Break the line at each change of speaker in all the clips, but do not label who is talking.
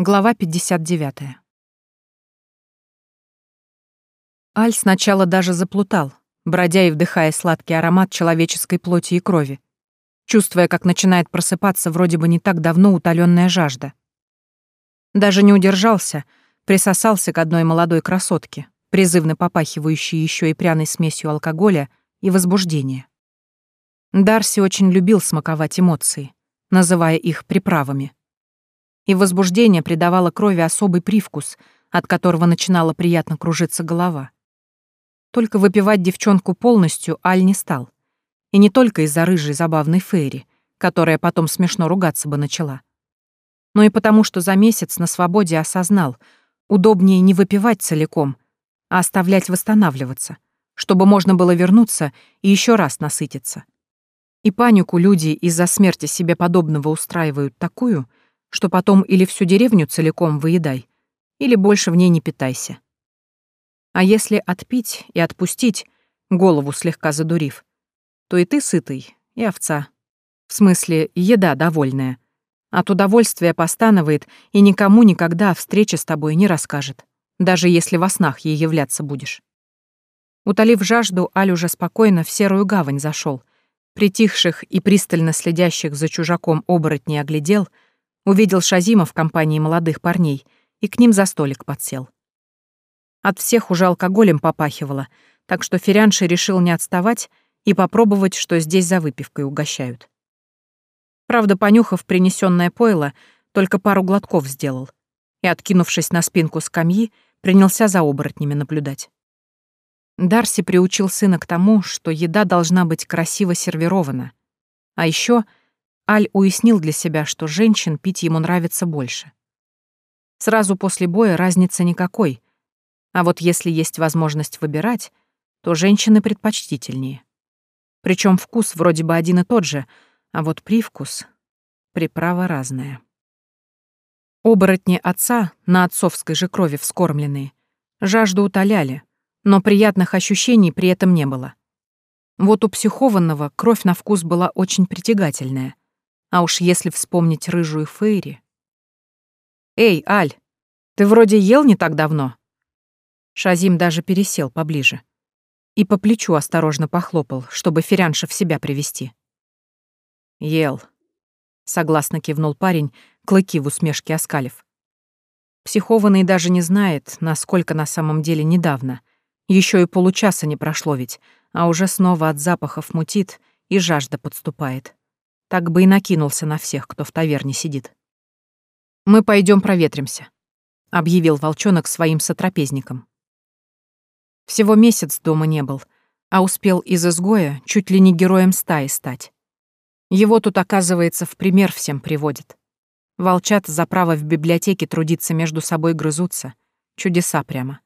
Глава 59. Аль сначала даже заплутал, бродя и вдыхая сладкий аромат человеческой плоти и крови, чувствуя, как начинает просыпаться вроде бы не так давно утоленная жажда. Даже не удержался, присосался к одной молодой красотке, призывно попахивающей еще и пряной смесью алкоголя и возбуждения. Дарси очень любил смаковать эмоции, называя их приправами и возбуждение придавало крови особый привкус, от которого начинала приятно кружиться голова. Только выпивать девчонку полностью Аль не стал. И не только из-за рыжей забавной Фейри, которая потом смешно ругаться бы начала, но и потому, что за месяц на свободе осознал, удобнее не выпивать целиком, а оставлять восстанавливаться, чтобы можно было вернуться и еще раз насытиться. И панику люди из-за смерти себе подобного устраивают такую, что потом или всю деревню целиком выедай, или больше в ней не питайся. А если отпить и отпустить, голову слегка задурив, то и ты сытый, и овца. В смысле, еда довольная. От удовольствия постанывает и никому никогда о встрече с тобой не расскажет, даже если во снах ей являться будешь. Утолив жажду, Аль уже спокойно в серую гавань зашел, притихших и пристально следящих за чужаком оборотней оглядел — Увидел Шазима в компании молодых парней и к ним за столик подсел. От всех уже алкоголем попахивало, так что Ферянши решил не отставать и попробовать, что здесь за выпивкой угощают. Правда, понюхав принесенное пойло, только пару глотков сделал и, откинувшись на спинку скамьи, принялся за оборотнями наблюдать. Дарси приучил сына к тому, что еда должна быть красиво сервирована. А еще Аль уяснил для себя, что женщин пить ему нравится больше. Сразу после боя разницы никакой, а вот если есть возможность выбирать, то женщины предпочтительнее. Причем вкус вроде бы один и тот же, а вот привкус — приправа разная. Оборотни отца, на отцовской же крови вскормленные, жажду утоляли, но приятных ощущений при этом не было. Вот у психованного кровь на вкус была очень притягательная, а уж если вспомнить рыжую Фейри... «Эй, Аль, ты вроде ел не так давно?» Шазим даже пересел поближе и по плечу осторожно похлопал, чтобы Ферянша в себя привести. «Ел», — согласно кивнул парень, клыки в усмешке оскалив. Психованный даже не знает, насколько на самом деле недавно. Еще и получаса не прошло ведь, а уже снова от запахов мутит и жажда подступает так бы и накинулся на всех, кто в таверне сидит. «Мы пойдем проветримся», — объявил волчонок своим сотрапезникам. Всего месяц дома не был, а успел из изгоя чуть ли не героем стаи стать. Его тут, оказывается, в пример всем приводят. Волчат за право в библиотеке трудиться между собой грызутся. Чудеса прямо.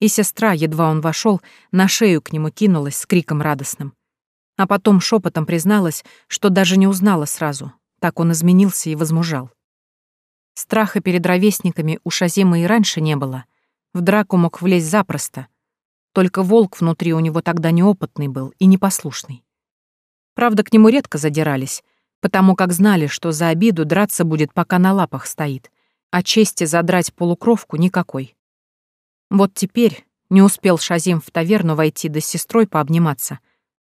И сестра, едва он вошел, на шею к нему кинулась с криком радостным а потом шепотом призналась, что даже не узнала сразу, так он изменился и возмужал. Страха перед ровесниками у Шазима и раньше не было. В драку мог влезть запросто. Только волк внутри у него тогда неопытный был и непослушный. Правда, к нему редко задирались, потому как знали, что за обиду драться будет, пока на лапах стоит, а чести задрать полукровку никакой. Вот теперь не успел Шазим в таверну войти да с сестрой пообниматься,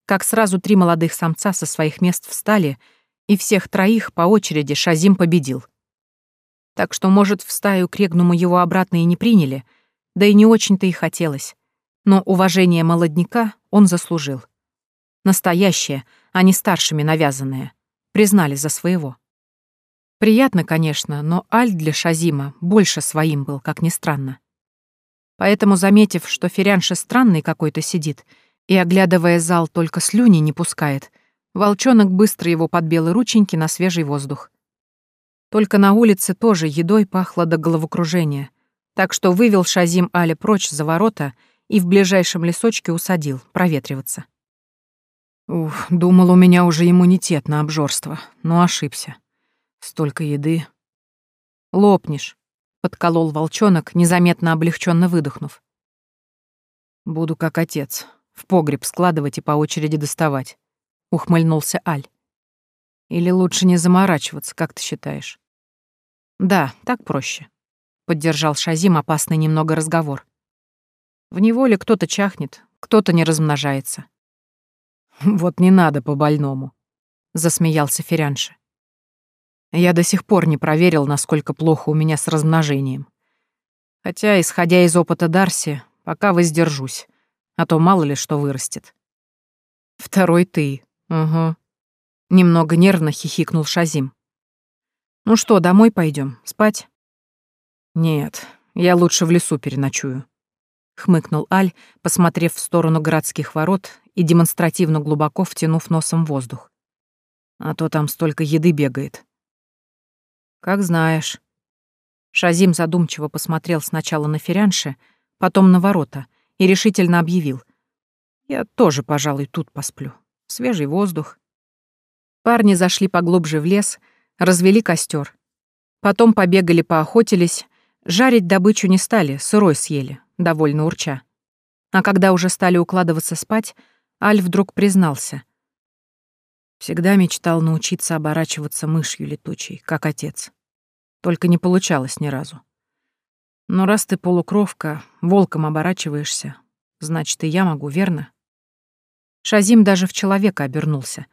как сразу три молодых самца со своих мест встали, и всех троих по очереди Шазим победил. Так что, может, в стаю к Регнуму его обратно и не приняли, да и не очень-то и хотелось. Но уважение молодняка он заслужил. Настоящее, а не старшими навязанное. Признали за своего. Приятно, конечно, но Аль для Шазима больше своим был, как ни странно. Поэтому, заметив, что Ферянша странный какой-то сидит, и, оглядывая зал, только слюни не пускает, волчонок быстро его под белые рученьки на свежий воздух. Только на улице тоже едой пахло до головокружения, так что вывел Шазим Али прочь за ворота и в ближайшем лесочке усадил, проветриваться. Ух, думал, у меня уже иммунитет на обжорство, но ошибся. Столько еды. Лопнешь, подколол волчонок, незаметно облегченно выдохнув. Буду как отец, в погреб складывать и по очереди доставать», — ухмыльнулся Аль. «Или лучше не заморачиваться, как ты считаешь?» Да, так проще, поддержал Шазим опасный немного разговор. В неволе кто-то чахнет, кто-то не размножается. Вот не надо по-больному, засмеялся Ферянша. Я до сих пор не проверил, насколько плохо у меня с размножением. Хотя, исходя из опыта Дарси, пока воздержусь, а то мало ли что вырастет. Второй ты. Угу. Немного нервно хихикнул Шазим. Ну что, домой пойдем, спать? Нет, я лучше в лесу переночую. Хмыкнул Аль, посмотрев в сторону городских ворот и демонстративно глубоко втянув носом воздух. А то там столько еды бегает. Как знаешь. Шазим задумчиво посмотрел сначала на Ферянше, потом на ворота и решительно объявил. Я тоже, пожалуй, тут посплю. Свежий воздух. Парни зашли поглубже в лес, развели костер. Потом побегали, поохотились. Жарить добычу не стали, сырой съели, довольно урча. А когда уже стали укладываться спать, Аль вдруг признался. Всегда мечтал научиться оборачиваться мышью летучей, как отец. Только не получалось ни разу. Но раз ты полукровка, волком оборачиваешься, значит, и я могу, верно? Шазим даже в человека обернулся,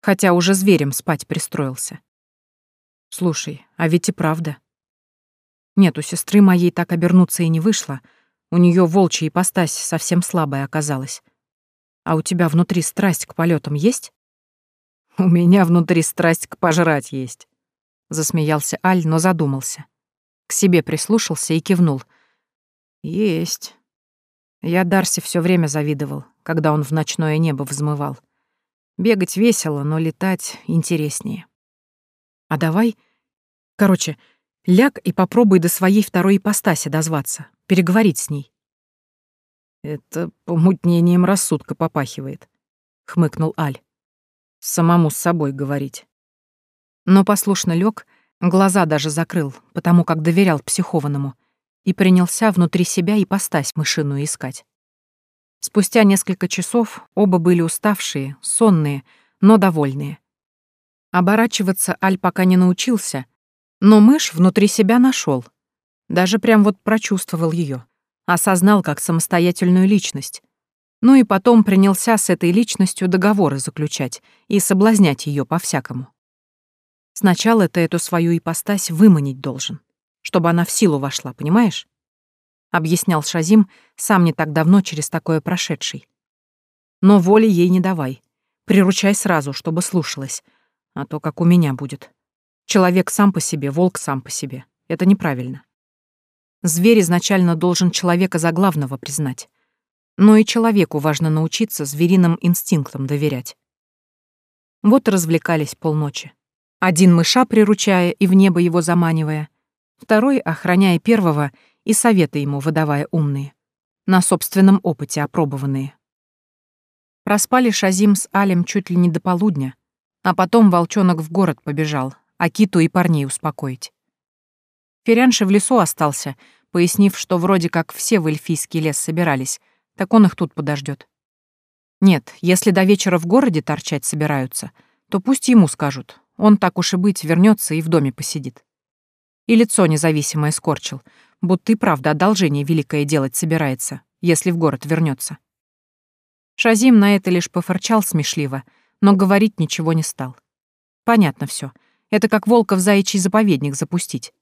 хотя уже зверем спать пристроился. Слушай, а ведь и правда. Нет, у сестры моей так обернуться и не вышло, у нее волчья ипостась совсем слабая оказалась. А у тебя внутри страсть к полетам есть? У меня внутри страсть к пожрать есть. Засмеялся Аль, но задумался. К себе прислушался и кивнул. Есть. Я Дарси все время завидовал, когда он в ночное небо взмывал. Бегать весело, но летать интереснее. А давай... Короче, ляг и попробуй до своей второй ипостаси дозваться, переговорить с ней. Это помутнением рассудка попахивает, — хмыкнул Аль. Самому с собой говорить. Но послушно лег, глаза даже закрыл, потому как доверял психованному, и принялся внутри себя и постась мышиную искать. Спустя несколько часов оба были уставшие, сонные, но довольные. Оборачиваться Аль пока не научился, но мышь внутри себя нашел. Даже прям вот прочувствовал ее, осознал как самостоятельную личность. Ну и потом принялся с этой личностью договоры заключать и соблазнять ее по-всякому. Сначала ты эту свою ипостась выманить должен, чтобы она в силу вошла, понимаешь? Объяснял Шазим, сам не так давно через такое прошедший. Но воли ей не давай. Приручай сразу, чтобы слушалась. А то как у меня будет. Человек сам по себе, волк сам по себе. Это неправильно. Зверь изначально должен человека за главного признать. Но и человеку важно научиться звериным инстинктам доверять. Вот развлекались полночи. Один мыша приручая и в небо его заманивая, второй охраняя первого и советы ему выдавая умные, на собственном опыте опробованные. Проспали Шазим с Алем чуть ли не до полудня, а потом волчонок в город побежал, а Киту и парней успокоить. Ферянши в лесу остался, пояснив, что вроде как все в эльфийский лес собирались, так он их тут подождет. Нет, если до вечера в городе торчать собираются, то пусть ему скажут, он, так уж и быть, вернется и в доме посидит. И лицо независимое скорчил, будто и правда одолжение великое делать собирается, если в город вернется. Шазим на это лишь пофорчал смешливо, но говорить ничего не стал. Понятно все. Это как волка в заячий заповедник запустить.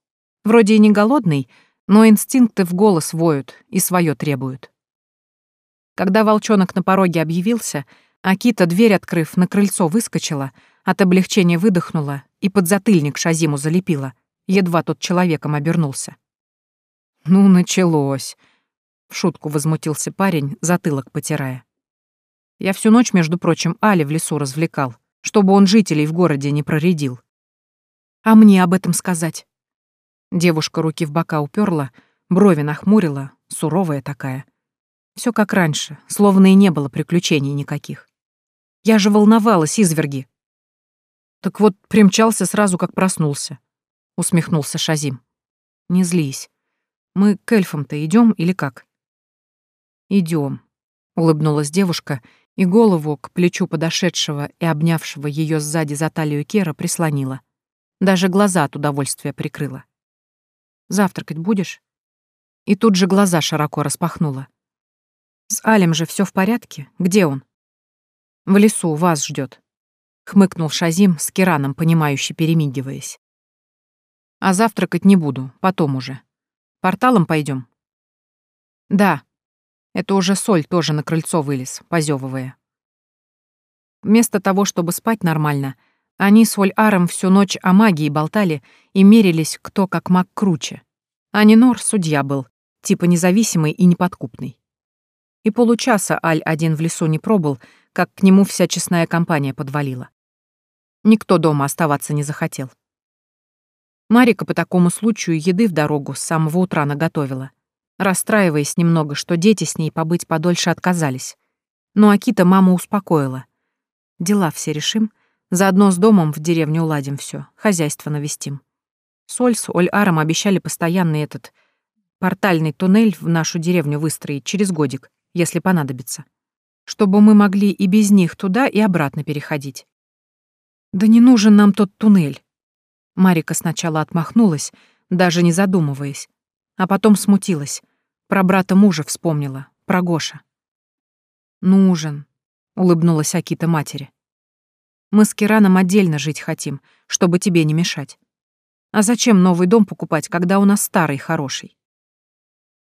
Вроде и не голодный, но инстинкты в голос воют и свое требуют. Когда волчонок на пороге объявился, Акита, дверь открыв, на крыльцо выскочила, от облегчения выдохнула и подзатыльник Шазиму залепила, едва тот человеком обернулся. «Ну, началось!» — в шутку возмутился парень, затылок потирая. «Я всю ночь, между прочим, Али в лесу развлекал, чтобы он жителей в городе не проредил». «А мне об этом сказать?» Девушка руки в бока уперла, брови нахмурила, суровая такая. Все как раньше, словно и не было приключений никаких. Я же волновалась, изверги. Так вот, примчался сразу, как проснулся. Усмехнулся Шазим. Не злись. Мы к эльфам-то идем или как? Идем, улыбнулась девушка и голову к плечу подошедшего и обнявшего ее сзади за талию Кера прислонила. Даже глаза от удовольствия прикрыла. Завтракать будешь?» И тут же глаза широко распахнула. «С Алем же все в порядке? Где он?» «В лесу, вас ждет, хмыкнул Шазим с Кираном, понимающе перемигиваясь. «А завтракать не буду, потом уже. Порталом пойдем. «Да». Это уже Соль тоже на крыльцо вылез, позевывая. Вместо того, чтобы спать нормально, они с Оль-Аром всю ночь о магии болтали и мерились, кто как маг круче. А Нинор судья был, типа независимый и неподкупный. И получаса Аль один в лесу не пробыл, как к нему вся честная компания подвалила. Никто дома оставаться не захотел. Марика по такому случаю еды в дорогу с самого утра наготовила, расстраиваясь немного, что дети с ней побыть подольше отказались. Но Акита маму успокоила. Дела все решим, заодно с домом в деревню уладим все, хозяйство навестим. Соль с Оль-Аром обещали постоянный этот портальный туннель в нашу деревню выстроить через годик, если понадобится, чтобы мы могли и без них туда и обратно переходить. Да не нужен нам тот туннель. Марика сначала отмахнулась, даже не задумываясь, а потом смутилась. Про брата мужа вспомнила, про Гоша. «Нужен», — улыбнулась Акита матери. «Мы с Кираном отдельно жить хотим, чтобы тебе не мешать. А зачем новый дом покупать, когда у нас старый хороший?»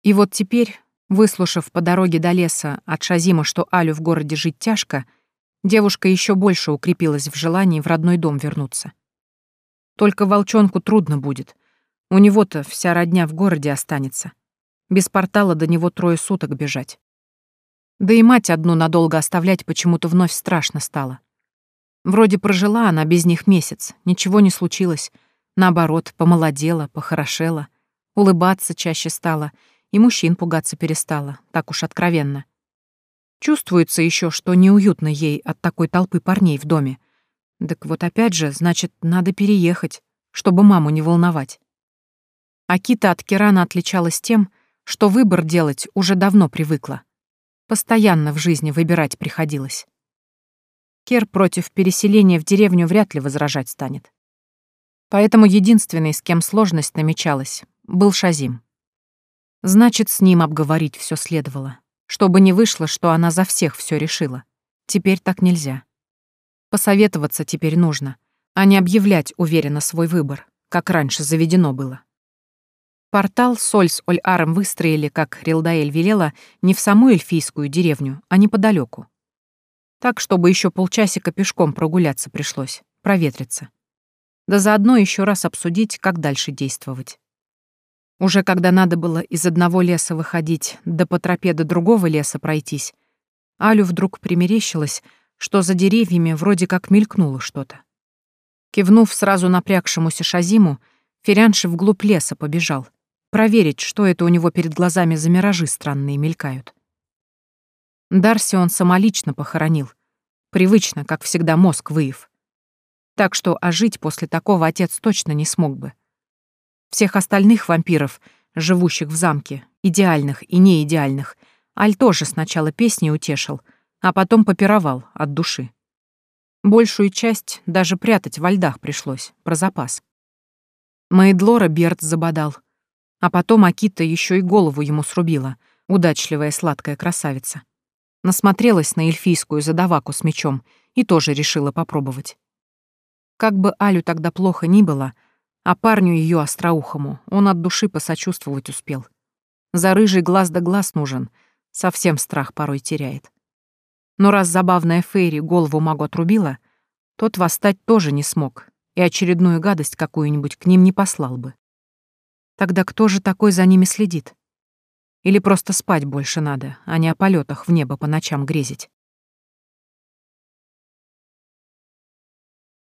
И вот теперь, выслушав по дороге до леса от Шазима, что Алю в городе жить тяжко, девушка еще больше укрепилась в желании в родной дом вернуться. Только волчонку трудно будет. У него-то вся родня в городе останется. Без портала до него трое суток бежать. Да и мать одну надолго оставлять почему-то вновь страшно стало. Вроде прожила она без них месяц, ничего не случилось. Наоборот, помолодела, похорошела, улыбаться чаще стала, и мужчин пугаться перестала, так уж откровенно. Чувствуется еще, что неуютно ей от такой толпы парней в доме, так вот опять же, значит, надо переехать, чтобы маму не волновать. Акита от Кирана отличалась тем, что выбор делать уже давно привыкла. Постоянно в жизни выбирать приходилось. Кер против переселения в деревню вряд ли возражать станет. Поэтому единственный, с кем сложность намечалась, был Шазим. Значит, с ним обговорить все следовало, чтобы не вышло, что она за всех все решила. Теперь так нельзя. Посоветоваться теперь нужно, а не объявлять уверенно свой выбор, как раньше заведено было. Портал Соль с Оль-Аром выстроили, как Рилдаэль велела, не в саму эльфийскую деревню, а неподалеку. Так, чтобы еще полчасика пешком прогуляться пришлось, проветриться. Да заодно еще раз обсудить, как дальше действовать. Уже когда надо было из одного леса выходить, да по тропе до другого леса пройтись, Алю вдруг примерещилось, что за деревьями вроде как мелькнуло что-то. Кивнув сразу напрягшемуся Шазиму, Ферянши вглубь леса побежал, проверить, что это у него перед глазами за миражи странные мелькают. Дарси он самолично похоронил, привычно, как всегда, мозг выев. Так что ожить после такого отец точно не смог бы. Всех остальных вампиров, живущих в замке, идеальных и неидеальных, Аль тоже сначала песни утешил — а потом попировал от души. Большую часть даже прятать во льдах пришлось, про запас. Маэдлора Берт забодал, а потом Акита еще и голову ему срубила, удачливая сладкая красавица. Насмотрелась на эльфийскую задаваку с мечом и тоже решила попробовать. Как бы Алю тогда плохо ни было, а парню ее остроухому он от души посочувствовать успел. За рыжий глаз да глаз нужен, совсем страх порой теряет. Но раз забавная Фейри голову магу отрубила, тот восстать тоже не смог и очередную гадость какую-нибудь к ним не послал бы. Тогда кто же такой за ними следит? Или просто спать больше надо, а не о полетах в небо по ночам грезить?